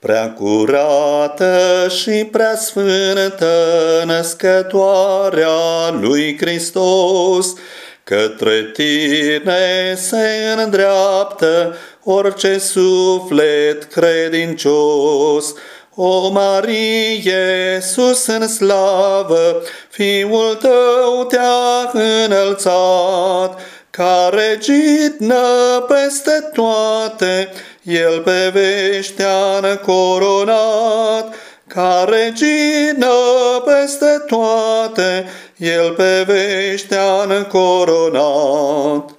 Prea curată și prea sfântă născătoarea lui Hristos, către tine se îndreaptă orice suflet credincios. O Marie, sus în slavă, Fiul tău te-a înălțat, ca regină peste toate, el pe veștea coronat, ca regină peste toate, el pe veștea coronat.